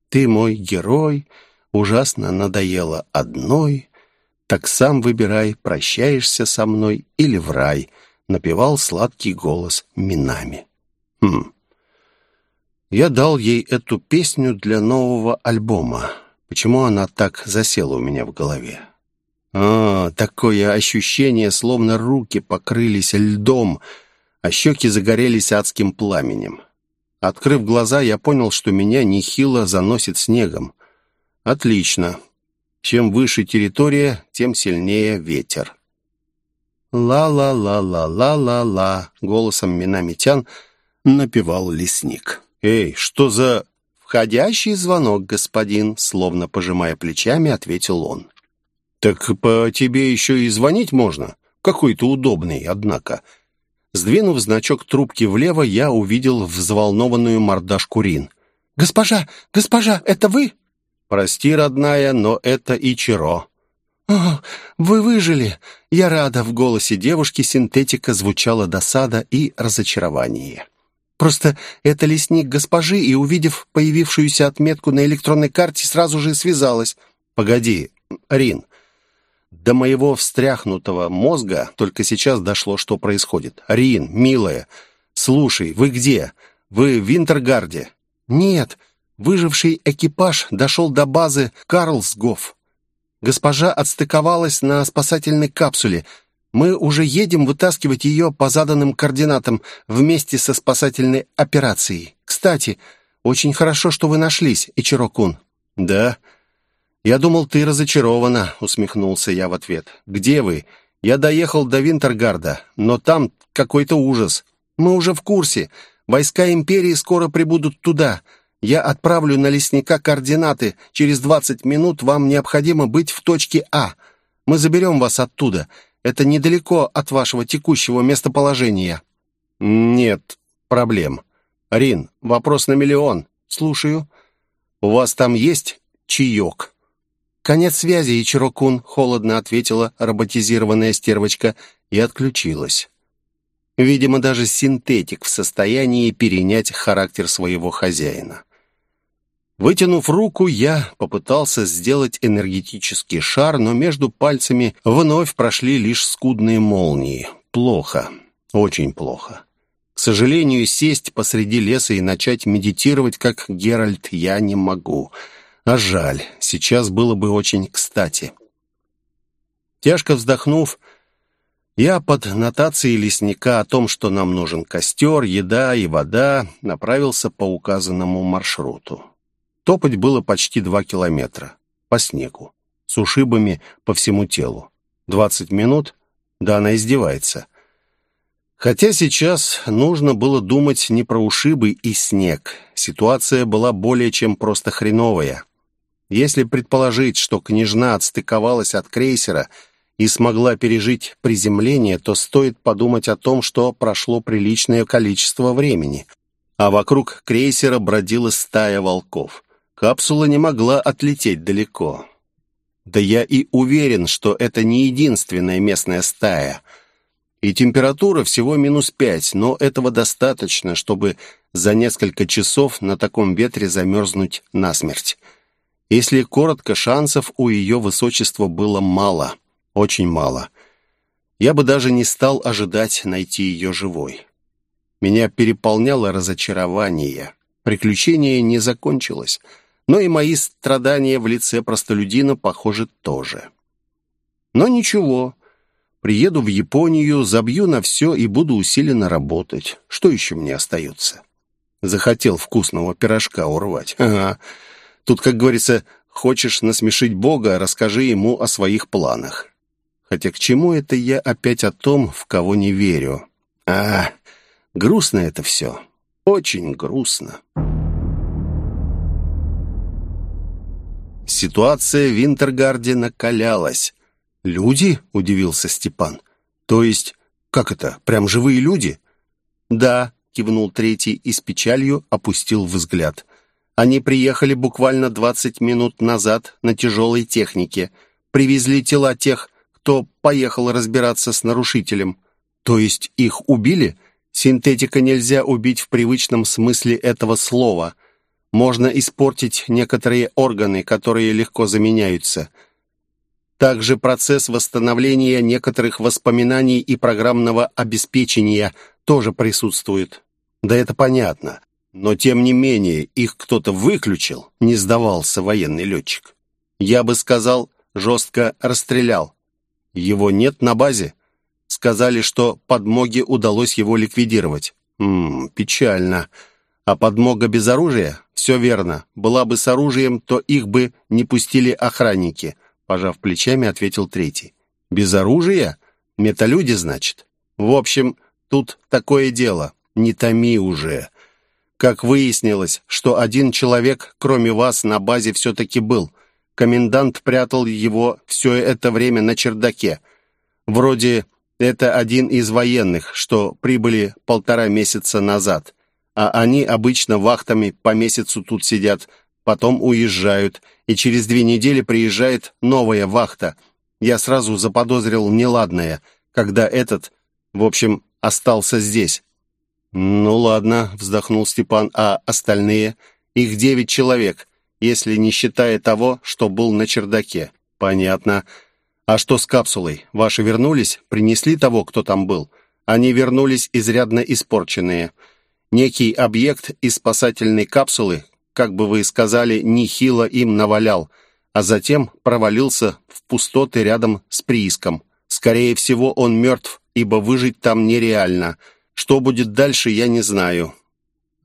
S1: Ты мой герой, ужасно надоело одной, так сам выбирай, прощаешься со мной или в рай, напевал сладкий голос Минами. Хм, я дал ей эту песню для нового альбома. Почему она так засела у меня в голове? А, такое ощущение, словно руки покрылись льдом, а щеки загорелись адским пламенем. Открыв глаза, я понял, что меня нехило заносит снегом. Отлично. Чем выше территория, тем сильнее ветер. «Ла-ла-ла-ла-ла-ла-ла», — голосом Минамитян напевал лесник. «Эй, что за...» «Входящий звонок, господин», словно пожимая плечами, ответил он. «Так по тебе еще и звонить можно? Какой то удобный, однако». Сдвинув значок трубки влево, я увидел взволнованную мордашку Рин. «Госпожа, госпожа, это вы?» «Прости, родная, но это Ичиро». «О, вы выжили!» Я рада, в голосе девушки синтетика звучала досада и разочарование. Просто это лесник госпожи, и, увидев появившуюся отметку на электронной карте, сразу же связалась. «Погоди, Рин». До моего встряхнутого мозга только сейчас дошло, что происходит. «Рин, милая, слушай, вы где? Вы в Винтергарде?» «Нет, выживший экипаж дошел до базы Карлсгоф. Госпожа отстыковалась на спасательной капсуле. Мы уже едем вытаскивать ее по заданным координатам вместе со спасательной операцией. Кстати, очень хорошо, что вы нашлись, Ичиро-кун». «Да? Я думал, ты разочарована», — усмехнулся я в ответ. «Где вы? Я доехал до Винтергарда, но там какой-то ужас. Мы уже в курсе. Войска Империи скоро прибудут туда. Я отправлю на лесника координаты. Через двадцать минут вам необходимо быть в точке А. Мы заберем вас оттуда». Это недалеко от вашего текущего местоположения». «Нет проблем. Рин, вопрос на миллион. Слушаю. У вас там есть чаек?» «Конец связи, Ичирокун», — холодно ответила роботизированная стервочка и отключилась. Видимо, даже синтетик в состоянии перенять характер своего хозяина. Вытянув руку, я попытался сделать энергетический шар, но между пальцами вновь прошли лишь скудные молнии. Плохо. Очень плохо. К сожалению, сесть посреди леса и начать медитировать, как Геральт, я не могу. А жаль, сейчас было бы очень кстати. Тяжко вздохнув, я под нотацией лесника о том, что нам нужен костер, еда и вода, направился по указанному маршруту. Топать было почти два километра. По снегу. С ушибами по всему телу. Двадцать минут? Да она издевается. Хотя сейчас нужно было думать не про ушибы и снег. Ситуация была более чем просто хреновая. Если предположить, что княжна отстыковалась от крейсера и смогла пережить приземление, то стоит подумать о том, что прошло приличное количество времени. А вокруг крейсера бродила стая волков. Капсула не могла отлететь далеко. Да я и уверен, что это не единственная местная стая — и температура всего минус пять, но этого достаточно, чтобы за несколько часов на таком ветре замерзнуть насмерть. Если коротко, шансов у ее высочества было мало, очень мало. Я бы даже не стал ожидать найти ее живой. Меня переполняло разочарование. Приключение не закончилось, но и мои страдания в лице простолюдина, похоже, тоже. Но ничего, Приеду в Японию, забью на все и буду усиленно работать. Что еще мне остается? Захотел вкусного пирожка урвать. Ага. Тут, как говорится, хочешь насмешить Бога, расскажи ему о своих планах. Хотя к чему это я опять о том, в кого не верю? А, грустно это все. Очень грустно. Ситуация в Винтергарде накалялась. «Люди?» — удивился Степан. «То есть, как это, прям живые люди?» «Да», — кивнул третий и с печалью опустил взгляд. «Они приехали буквально двадцать минут назад на тяжелой технике. Привезли тела тех, кто поехал разбираться с нарушителем. То есть их убили? Синтетика нельзя убить в привычном смысле этого слова. Можно испортить некоторые органы, которые легко заменяются». Также процесс восстановления некоторых воспоминаний и программного обеспечения тоже присутствует. Да это понятно. Но тем не менее, их кто-то выключил, не сдавался военный летчик. Я бы сказал, жестко расстрелял. Его нет на базе. Сказали, что подмоге удалось его ликвидировать. Ммм, печально. А подмога без оружия? Все верно. Была бы с оружием, то их бы не пустили охранники. Пожав плечами, ответил третий. «Без оружия? Металюди, значит? В общем, тут такое дело. Не томи уже. Как выяснилось, что один человек, кроме вас, на базе все-таки был. Комендант прятал его все это время на чердаке. Вроде это один из военных, что прибыли полтора месяца назад. А они обычно вахтами по месяцу тут сидят, потом уезжают, и через две недели приезжает новая вахта. Я сразу заподозрил неладное, когда этот, в общем, остался здесь. «Ну ладно», — вздохнул Степан, — «а остальные? Их девять человек, если не считая того, что был на чердаке». «Понятно. А что с капсулой? Ваши вернулись? Принесли того, кто там был?» «Они вернулись изрядно испорченные. Некий объект из спасательной капсулы, как бы вы сказали, нехило им навалял, а затем провалился в пустоты рядом с прииском. Скорее всего, он мертв, ибо выжить там нереально. Что будет дальше, я не знаю».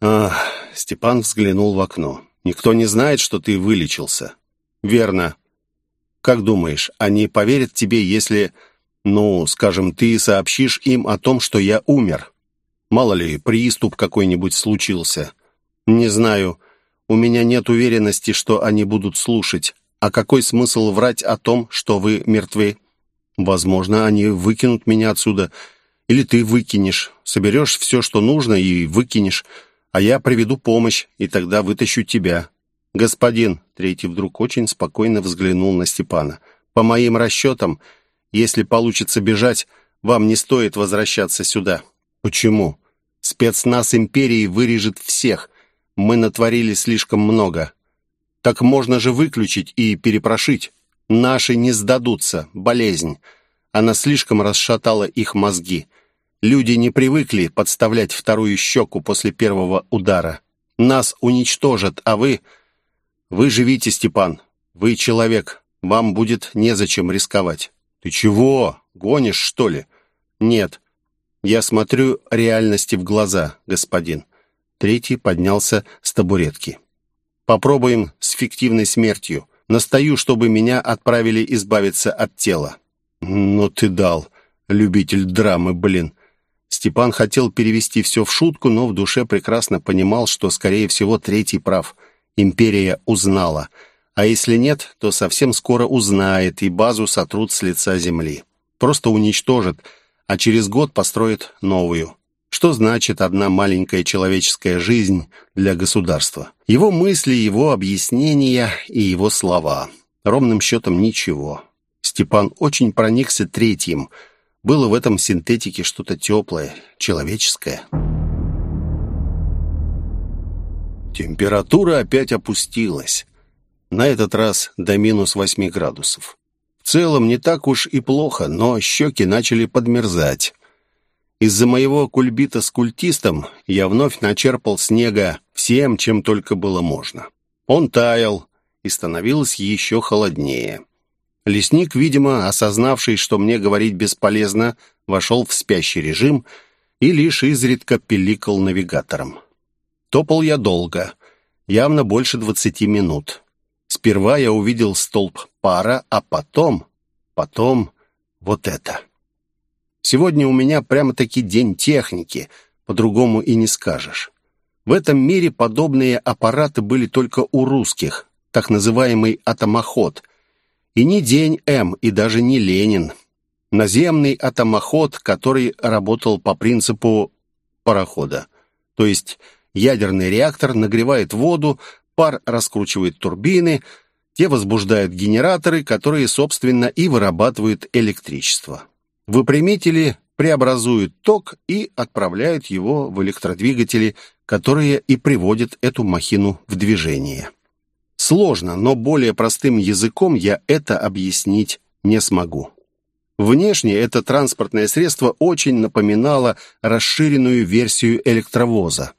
S1: «Ах...» — Степан взглянул в окно. «Никто не знает, что ты вылечился». «Верно. Как думаешь, они поверят тебе, если, ну, скажем, ты сообщишь им о том, что я умер? Мало ли, приступ какой-нибудь случился?» «Не знаю. У меня нет уверенности, что они будут слушать. А какой смысл врать о том, что вы мертвы? Возможно, они выкинут меня отсюда. Или ты выкинешь. Соберешь все, что нужно, и выкинешь. А я приведу помощь, и тогда вытащу тебя. Господин, третий вдруг очень спокойно взглянул на Степана. По моим расчетам, если получится бежать, вам не стоит возвращаться сюда. Почему? Спецназ империи вырежет всех, мы натворили слишком много. Так можно же выключить и перепрошить. Наши не сдадутся, болезнь. Она слишком расшатала их мозги. Люди не привыкли подставлять вторую щеку после первого удара. Нас уничтожат, а вы... Вы живите, Степан. Вы человек. Вам будет незачем рисковать. Ты чего? Гонишь, что ли? Нет. Я смотрю реальности в глаза, господин. Третий поднялся с табуретки. «Попробуем с фиктивной смертью. Настаю, чтобы меня отправили избавиться от тела». «Ну ты дал, любитель драмы, блин. Степан хотел перевести все в шутку, но в душе прекрасно понимал, что, скорее всего, третий прав. Империя узнала. А если нет, то совсем скоро узнает, и базу сотрут с лица земли. Просто уничтожат, а через год построят новую. Что значит одна маленькая человеческая жизнь для государства? Его мысли, его объяснения и его слова. Ровным счетом ничего. Степан очень проникся третьим. Было в этом синтетике что-то теплое, человеческое. Температура опять опустилась. На этот раз до минус восьми градусов. В целом не так уж и плохо, но щеки начали подмерзать. Из-за моего кульбита с культистом я вновь начерпал снега всем, чем только было можно. Он таял, и становилось еще холоднее. Лесник, видимо, осознавший, что мне говорить бесполезно, вошел в спящий режим и лишь изредка пиликал навигатором. Топал я долго, явно больше двадцати минут. Сперва я увидел столб пара, а потом... потом вот это. Сегодня у меня прямо-таки день техники, по-другому и не скажешь. В этом мире подобные аппараты были только у русских, так называемый атомоход. И не день М, и даже не Ленин. Наземный атомоход, который работал по принципу парохода. То есть ядерный реактор нагревает воду, пар раскручивает турбины, те возбуждают генераторы, которые, собственно, и вырабатывают электричество. Выпрямители преобразуют ток и отправляют его в электродвигатели, которые и приводят эту махину в движение. Сложно, но более простым языком я это объяснить не смогу. Внешне это транспортное средство очень напоминало расширенную версию электровоза.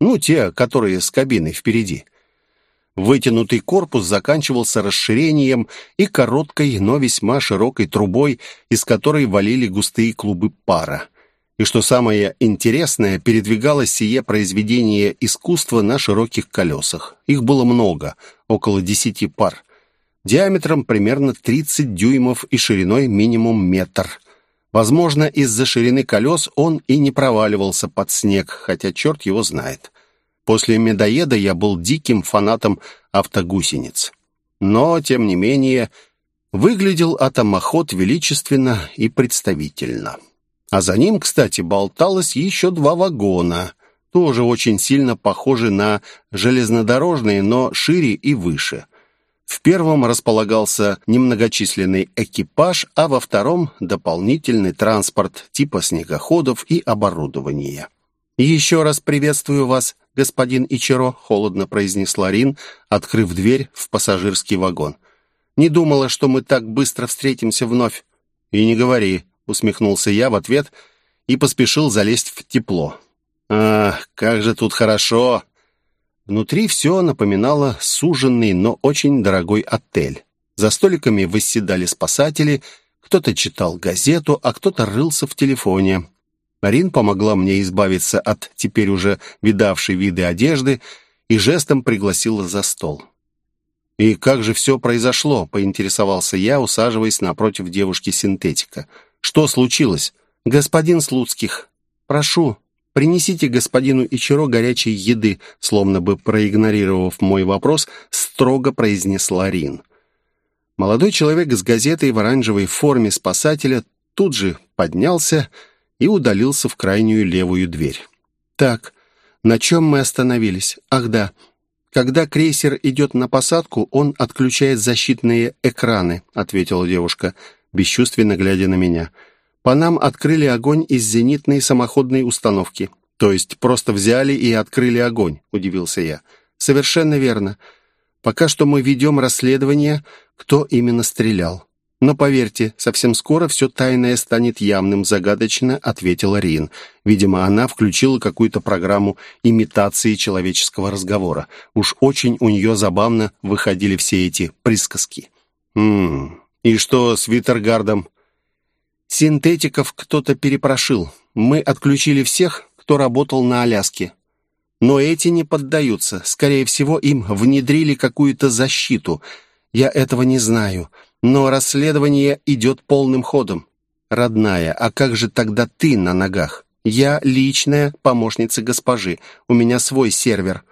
S1: Ну, те, которые с кабиной впереди. Вытянутый корпус заканчивался расширением и короткой, но весьма широкой трубой, из которой валили густые клубы пара. И что самое интересное, передвигалось сие произведение искусства на широких колесах. Их было много, около десяти пар. Диаметром примерно 30 дюймов и шириной минимум метр. Возможно, из-за ширины колес он и не проваливался под снег, хотя черт его знает. После медоеда я был диким фанатом автогусениц. Но, тем не менее, выглядел атомоход величественно и представительно. А за ним, кстати, болталось еще два вагона, тоже очень сильно похожи на железнодорожные, но шире и выше. В первом располагался немногочисленный экипаж, а во втором — дополнительный транспорт типа снегоходов и оборудования. «Еще раз приветствую вас, господин Ичиро», — холодно произнесла Рин, открыв дверь в пассажирский вагон. «Не думала, что мы так быстро встретимся вновь». «И не говори», — усмехнулся я в ответ и поспешил залезть в тепло. «Ах, как же тут хорошо!» Внутри все напоминало суженный, но очень дорогой отель. За столиками восседали спасатели, кто-то читал газету, а кто-то рылся в телефоне. Марин помогла мне избавиться от теперь уже видавшей виды одежды и жестом пригласила за стол. «И как же все произошло?» — поинтересовался я, усаживаясь напротив девушки-синтетика. «Что случилось?» «Господин Слуцких, прошу, принесите господину Ичиро горячей еды», словно бы проигнорировав мой вопрос, строго произнесла Рин. Молодой человек с газетой в оранжевой форме спасателя тут же поднялся удалился в крайнюю левую дверь. «Так, на чем мы остановились? Ах да, когда крейсер идет на посадку, он отключает защитные экраны», ответила девушка, бесчувственно глядя на меня. «По нам открыли огонь из зенитной самоходной установки». «То есть просто взяли и открыли огонь?» – удивился я. «Совершенно верно. Пока что мы ведем расследование, кто именно стрелял. «Но поверьте, совсем скоро все тайное станет явным», — загадочно ответила Рин. Видимо, она включила какую-то программу имитации человеческого разговора. Уж очень у нее забавно выходили все эти присказки. «Хм... И что с Виттергардом?» «Синтетиков кто-то перепрошил. Мы отключили всех, кто работал на Аляске. Но эти не поддаются. Скорее всего, им внедрили какую-то защиту. Я этого не знаю». Но расследование идет полным ходом. Родная, а как же тогда ты на ногах? Я личная помощница госпожи. У меня свой сервер.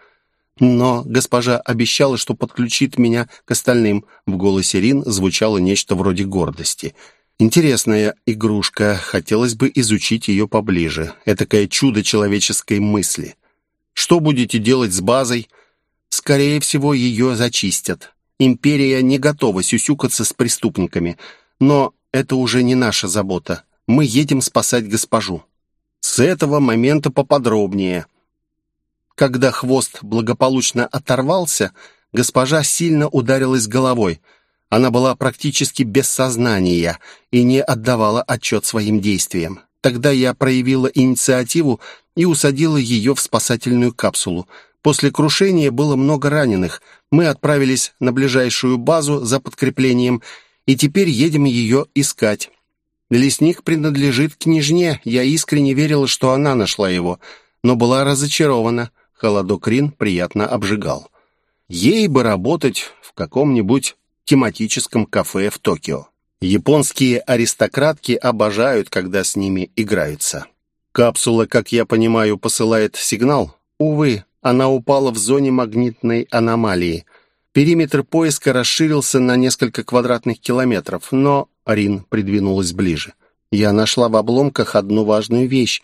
S1: Но госпожа обещала, что подключит меня к остальным. В голосе Рин звучало нечто вроде гордости. Интересная игрушка. Хотелось бы изучить ее поближе. Этакое чудо человеческой мысли. Что будете делать с базой? Скорее всего, ее зачистят. Империя не готова сюсюкаться с преступниками. Но это уже не наша забота. Мы едем спасать госпожу. С этого момента поподробнее. Когда хвост благополучно оторвался, госпожа сильно ударилась головой. Она была практически без сознания и не отдавала отчет своим действиям. Тогда я проявила инициативу и усадила ее в спасательную капсулу. После крушения было много раненых. Мы отправились на ближайшую базу за подкреплением и теперь едем ее искать. Лесник принадлежит княжне. Я искренне верила, что она нашла его, но была разочарована. Холодок Рин приятно обжигал. Ей бы работать в каком-нибудь тематическом кафе в Токио. Японские аристократки обожают, когда с ними играются. Капсула, как я понимаю, посылает сигнал. Увы, она упала в зоне магнитной аномалии. Периметр поиска расширился на несколько квадратных километров, но Рин придвинулась ближе. Я нашла в обломках одну важную вещь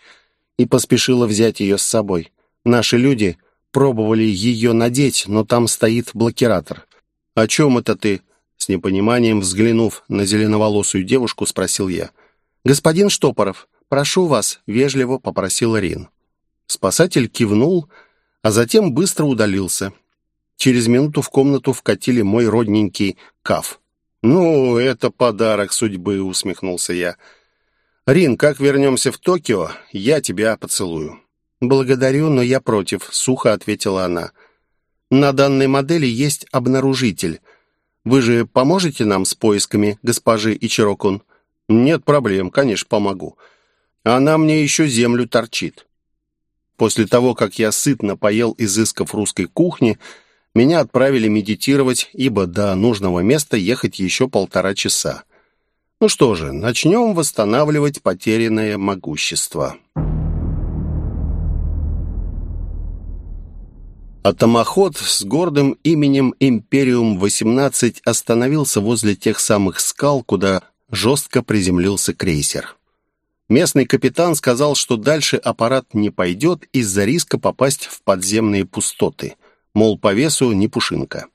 S1: и поспешила взять ее с собой. Наши люди пробовали ее надеть, но там стоит блокиратор. «О чем это ты?» С непониманием взглянув на зеленоволосую девушку, спросил я. «Господин Штопоров, прошу вас», — вежливо попросил Рин. Спасатель кивнул, а затем быстро удалился. Через минуту в комнату вкатили мой родненький Каф. «Ну, это подарок судьбы», — усмехнулся я. «Рин, как вернемся в Токио, я тебя поцелую». «Благодарю, но я против», — сухо ответила она. «На данной модели есть обнаружитель. Вы же поможете нам с поисками госпожи Ичирокун?» «Нет проблем, конечно, помогу. Она мне еще землю торчит». После того, как я сытно поел изысков русской кухни, меня отправили медитировать, ибо до нужного места ехать еще полтора часа. Ну что же, начнем восстанавливать потерянное могущество. Атомоход с гордым именем «Империум-18» остановился возле тех самых скал, куда жестко приземлился крейсер. Местный капитан сказал, что дальше аппарат не пойдет из-за риска попасть в подземные пустоты – Мол, по весу не пушинка.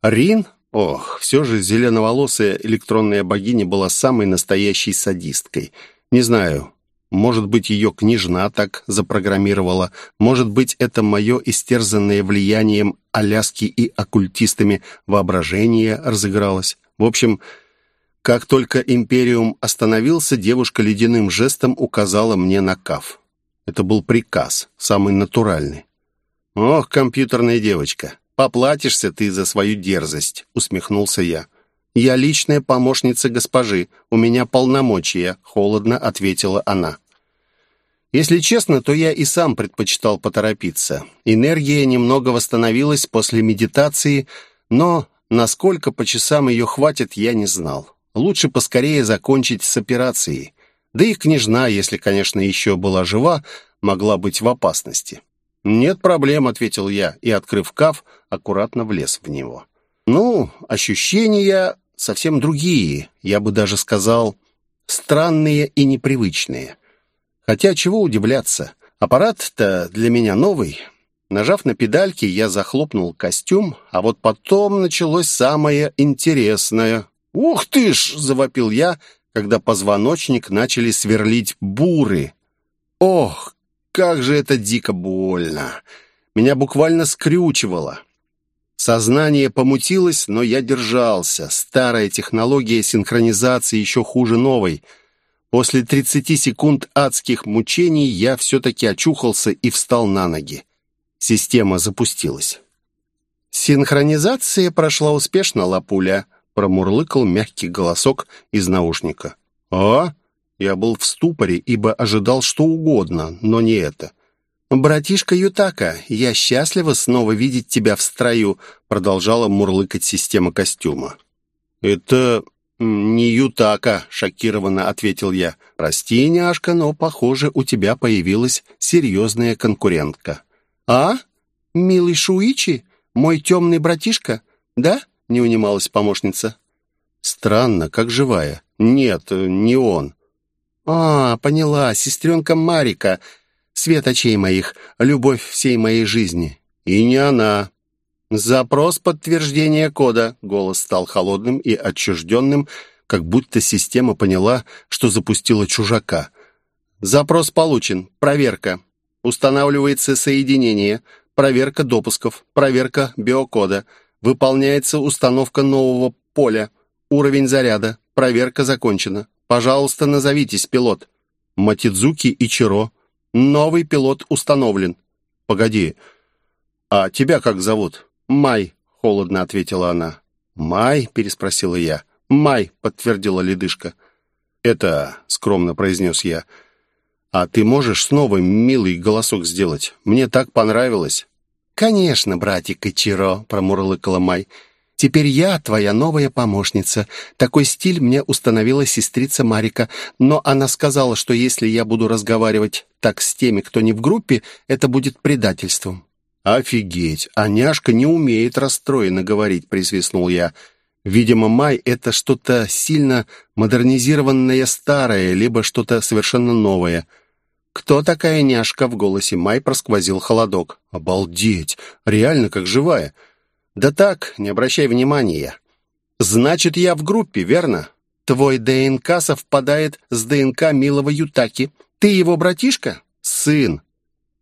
S1: Рин? Ох, все же зеленоволосая электронная богиня была самой настоящей садисткой. Не знаю, может быть, ее княжна так запрограммировала. Может быть, это мое истерзанное влиянием Аляски и оккультистами воображение разыгралось. В общем, как только Империум остановился, девушка ледяным жестом указала мне на каф. Это был приказ, самый натуральный. «Ох, компьютерная девочка, поплатишься ты за свою дерзость», — усмехнулся я. «Я личная помощница госпожи, у меня полномочия», — холодно ответила она. Если честно, то я и сам предпочитал поторопиться. Энергия немного восстановилась после медитации, но насколько по часам ее хватит, я не знал. Лучше поскорее закончить с операцией. Да и княжна, если, конечно, еще была жива, могла быть в опасности. «Нет проблем», — ответил я и, открыв каф, аккуратно влез в него. «Ну, ощущения совсем другие, я бы даже сказал, странные и непривычные. Хотя чего удивляться, аппарат-то для меня новый». Нажав на педальки, я захлопнул костюм, а вот потом началось самое интересное. «Ух ты ж!» — завопил я, когда позвоночник начали сверлить буры. «Ох, как же это дико больно! Меня буквально скрючивало. Сознание помутилось, но я держался. Старая технология синхронизации еще хуже новой. После 30 секунд адских мучений я все-таки очухался и встал на ноги. Система запустилась. «Синхронизация прошла успешно, Лапуля», — промурлыкал мягкий голосок из наушника. «А?» Я был в ступоре, ибо ожидал что угодно, но не это. «Братишка Ютака, я счастлива снова видеть тебя в строю», продолжала мурлыкать система костюма. «Это «Не Ютака», — шокированно ответил я. «Прости, няшка, но, похоже, у тебя появилась серьезная конкурентка».
S2: «А? Милый Шуичи? Мой темный братишка? Да?» — не унималась помощница.
S1: «Странно, как живая. Нет, не он».
S2: «А, поняла, сестренка Марика, свет очей моих, любовь всей моей жизни».
S1: «И не она».
S2: «Запрос подтверждения кода». Голос стал холодным и отчужденным, как будто система поняла, что запустила чужака. «Запрос получен. Проверка. Устанавливается соединение. Проверка допусков. Проверка биокода. Выполняется установка нового поля. Уровень заряда. Проверка закончена. Пожалуйста, назовитесь, пилот».
S1: «Матидзуки Ичиро».
S2: «Новый пилот установлен».
S1: «Погоди, а тебя как зовут?»
S2: «Май», — холодно ответила она.
S1: «Май?» — переспросила я.
S2: «Май», — подтвердила ледышка.
S1: «Это...» — скромно произнес я. «А ты можешь снова милый голосок сделать? Мне так понравилось».
S2: «Конечно, братик Ичиро», — промурлыкала Май. «Теперь я твоя новая помощница. Такой стиль мне установила сестрица Марика, но она сказала, что если я буду разговаривать так с теми, кто не в группе, это будет предательством».
S1: «Офигеть! А няшка не умеет расстроенно говорить», — присвистнул я. «Видимо, Май — это что-то сильно модернизированное старое, либо что-то совершенно новое».
S2: «Кто такая няшка?» — в голосе Май просквозил холодок.
S1: «Обалдеть! Реально как живая!»
S2: «Да так, не обращай внимания. Значит, я в группе, верно? Твой ДНК совпадает с ДНК милого Ютаки. Ты его братишка?»
S1: «Сын!»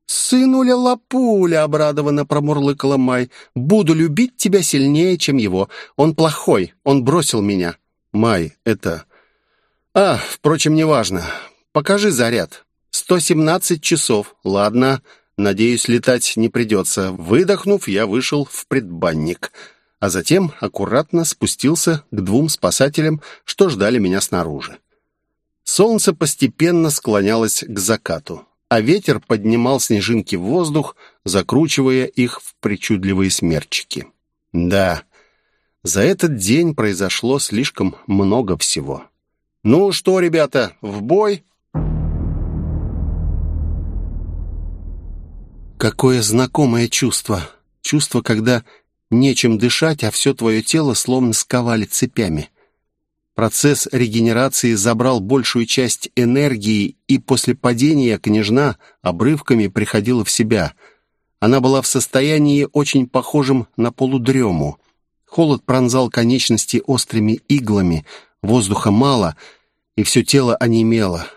S2: «Сынуля Лапуля!» — обрадованно промурлыкала Май. «Буду любить тебя сильнее, чем его. Он плохой, он бросил меня».
S1: «Май, это...»
S2: «А, впрочем, неважно. Покажи заряд. Сто семнадцать часов. Ладно, надеюсь, летать не придется». Выдохнув, я вышел в предбанник, а затем аккуратно спустился к двум спасателям, что ждали меня снаружи. Солнце постепенно склонялось к закату а ветер поднимал снежинки в воздух, закручивая их в причудливые смерчики. Да, за этот день произошло слишком много всего. «Ну что, ребята, в бой?» Какое знакомое чувство. Чувство, когда нечем дышать, а все твое тело словно сковали цепями. Процесс регенерации забрал большую часть энергии, и после падения княжна обрывками приходила в себя. Она была в состоянии, очень похожем на полудрему. Холод пронзал конечности острыми иглами, воздуха мало, и все тело онемело.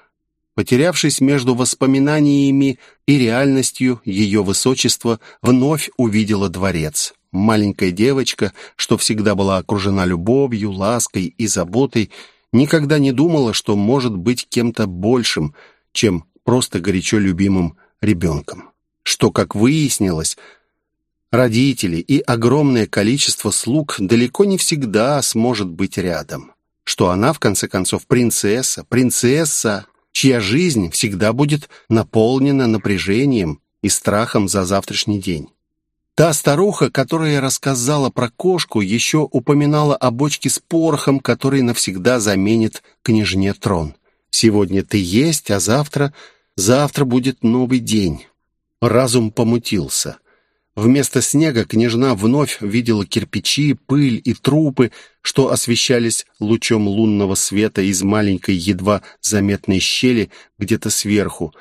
S2: Потерявшись между воспоминаниями и реальностью, ее высочество вновь увидела дворец. Маленькая девочка, что всегда была окружена любовью, лаской и заботой, никогда не думала, что может быть кем-то большим, чем просто горячо любимым ребенком. Что, как выяснилось, родители и огромное количество слуг далеко не всегда сможет быть рядом. Что она, в конце концов, принцесса, принцесса, чья жизнь всегда будет наполнена напряжением и страхом за завтрашний день. Та старуха, которая рассказала про кошку, еще упоминала о бочке с порохом, который навсегда заменит княжне трон. Сегодня ты есть, а завтра... Завтра будет новый день. Разум помутился. Вместо снега княжна вновь видела кирпичи, пыль и трупы, что освещались лучом лунного света из маленькой, едва заметной щели где-то сверху,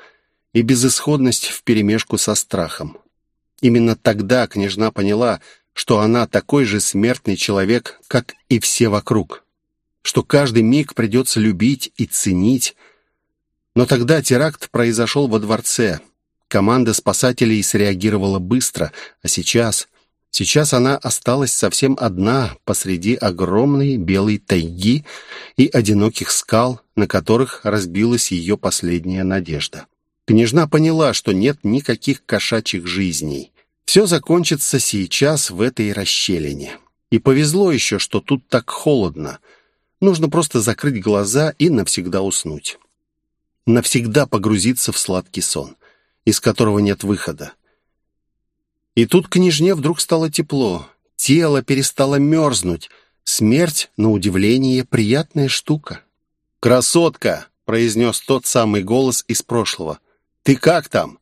S2: и безысходность вперемешку со страхом. Именно тогда княжна поняла, что она такой же смертный человек, как и все вокруг, что каждый миг придется любить и ценить. Но тогда теракт произошел во дворце. Команда спасателей среагировала быстро, а сейчас... Сейчас она осталась совсем одна посреди огромной белой тайги и одиноких скал, на которых разбилась ее последняя надежда. Княжна поняла, что нет никаких кошачьих жизней. Все закончится сейчас в этой расщелине. И повезло еще, что тут так холодно. Нужно просто закрыть глаза и навсегда уснуть. Навсегда погрузиться в сладкий сон, из которого нет выхода. И тут княжне вдруг стало тепло. Тело перестало мерзнуть. Смерть, на удивление, приятная штука.
S1: «Красотка!» — произнес тот самый голос из прошлого. «Ты как там?»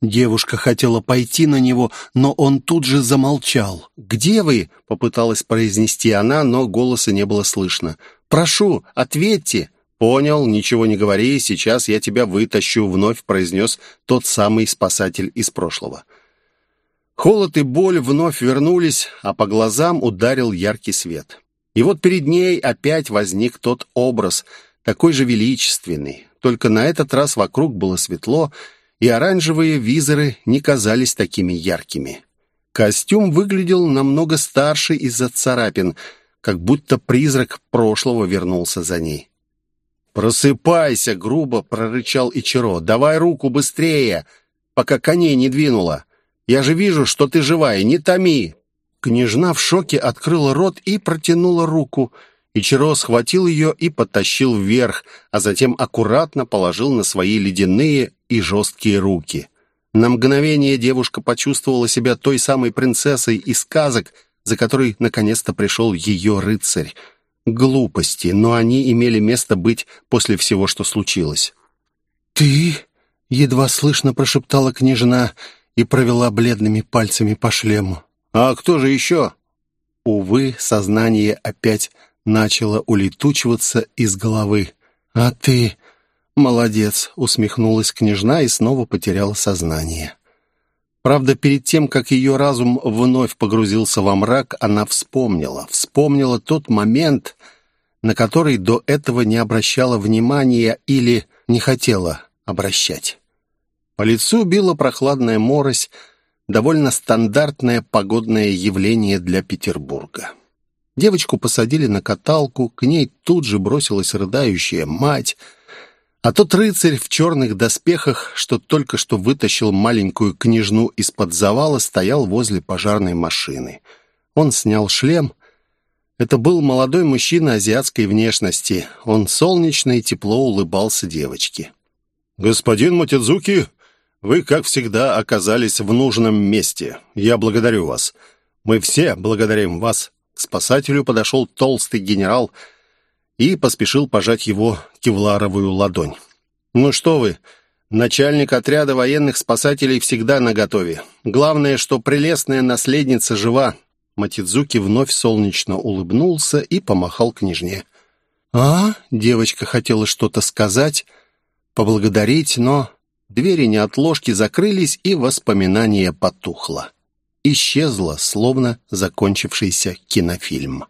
S2: Девушка хотела пойти на него, но он тут же замолчал. «Где вы?» — попыталась произнести она, но голоса не было слышно. «Прошу, ответьте!»
S1: «Понял, ничего не говори, сейчас я тебя вытащу», — вновь произнес тот самый спасатель из прошлого. Холод и боль вновь вернулись, а по глазам ударил яркий свет. И вот перед ней опять возник тот образ, такой же величественный, только на этот раз вокруг было светло, и оранжевые визоры не казались такими яркими. Костюм выглядел намного старше из-за царапин, как будто призрак прошлого вернулся за ней. «Просыпайся!» — грубо прорычал Ичиро. «Давай руку быстрее, пока коней не двинула. Я же вижу, что ты живая, не томи!» Княжна в шоке открыла рот и протянула руку. Ичиро схватил ее и потащил вверх, а затем аккуратно положил на свои ледяные и жесткие руки. На мгновение девушка почувствовала себя той самой принцессой из сказок, за которой наконец-то пришел ее рыцарь. Глупости, но они имели место быть после всего, что случилось.
S2: «Ты?» — едва слышно прошептала княжна и провела бледными пальцами по шлему.
S1: «А кто же еще?»
S2: Увы, сознание опять начало улетучиваться из головы. «А ты...» «Молодец!» — усмехнулась княжна и снова потеряла сознание. Правда, перед тем, как ее разум вновь погрузился во мрак, она вспомнила. Вспомнила тот момент, на который до этого не обращала внимания или не хотела обращать. По лицу била прохладная морось, довольно стандартное погодное явление для Петербурга. Девочку посадили на каталку, к ней тут же бросилась рыдающая мать — а тот рыцарь в черных доспехах, что только что вытащил маленькую княжну из-под завала, стоял возле пожарной машины. Он снял шлем. Это был молодой мужчина азиатской внешности. Он солнечно и тепло улыбался девочке.
S1: «Господин Мотидзуки, вы, как всегда, оказались в нужном месте. Я благодарю вас. Мы все благодарим вас». К спасателю подошел толстый генерал – и поспешил пожать его кевларовую ладонь. «Ну что вы, начальник отряда военных спасателей всегда наготове. Главное, что прелестная наследница жива». Матидзуки вновь солнечно улыбнулся и помахал княжне.
S2: «А?» — девочка хотела что-то сказать, поблагодарить, но двери неотложки закрылись, и воспоминание потухло. Исчезло, словно закончившийся кинофильм.